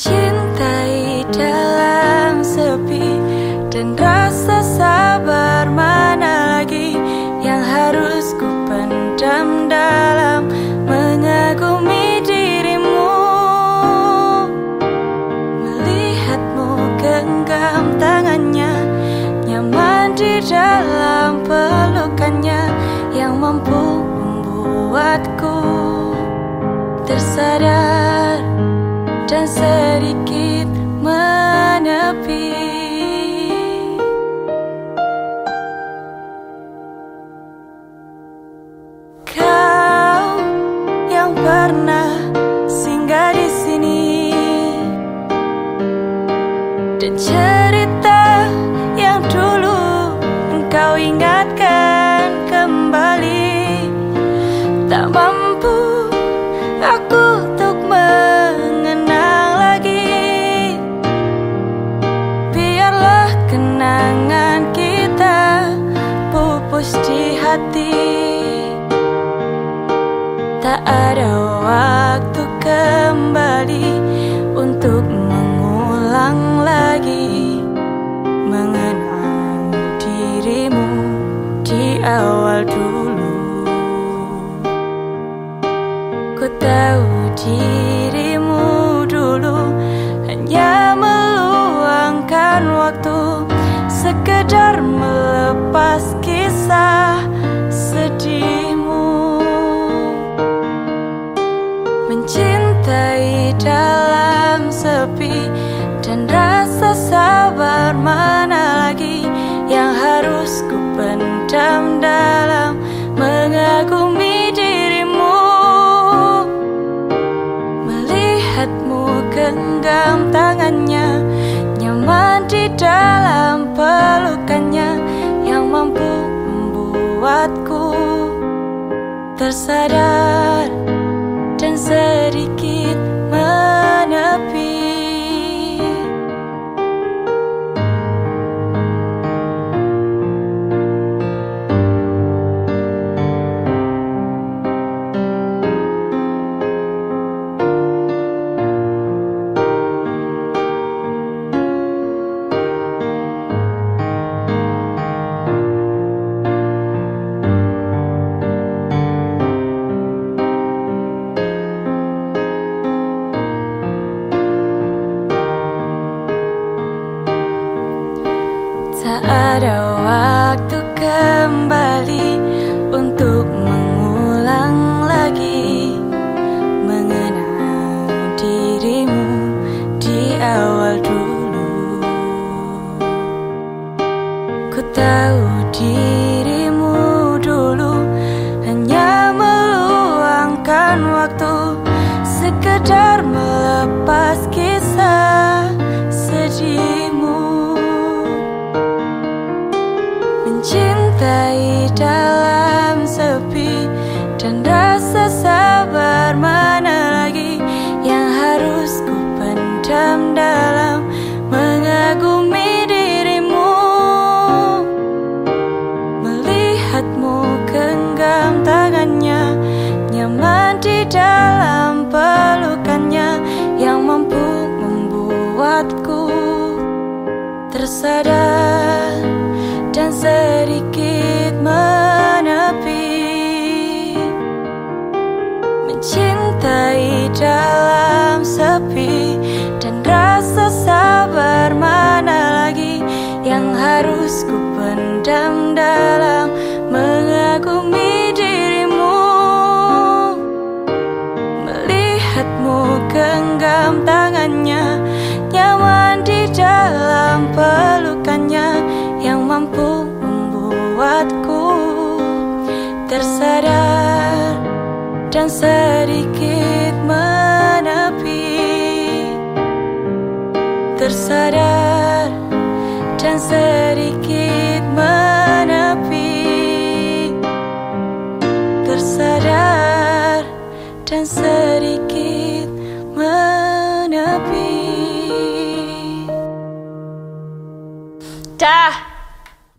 Mencintai dalam sepi dan rasa sabar mana lagi yang harus ku pendam dalam mengagumi dirimu. Melihatmu genggam tangannya nyaman di dalam pelukannya yang mampu membuatku tersadar dan sedikit menepi kenangan kita pupus di hati. Tak ada waktu kembali untuk mengulang lagi Mengenang dirimu di awal dulu genggam tangannya Nyaman di dalam pelukannya Yang mampu membuatku tersadar ada waktu kembali untuk mengulang lagi mengenang dirimu di awal dulu. Ku tahu dirimu dulu hanya meluangkan waktu sekedar Mencintai dalam sepi. Dan rasa sabar mana lagi yang harus ku pendam dalam mengagumi dirimu? Melihatmu genggam tangannya nyaman di dalam pelukannya yang mampu membuatku tersadar sedikit menepi Mencintai dalam sepi dan rasa sabar mana lagi yang harus ku pendam dalam mengagumi dirimu. Melihatmu genggam tangannya tersadar dan sedikit menepi. Tersadar dan sedikit menepi. Tersadar dan sedikit menepi. Dah.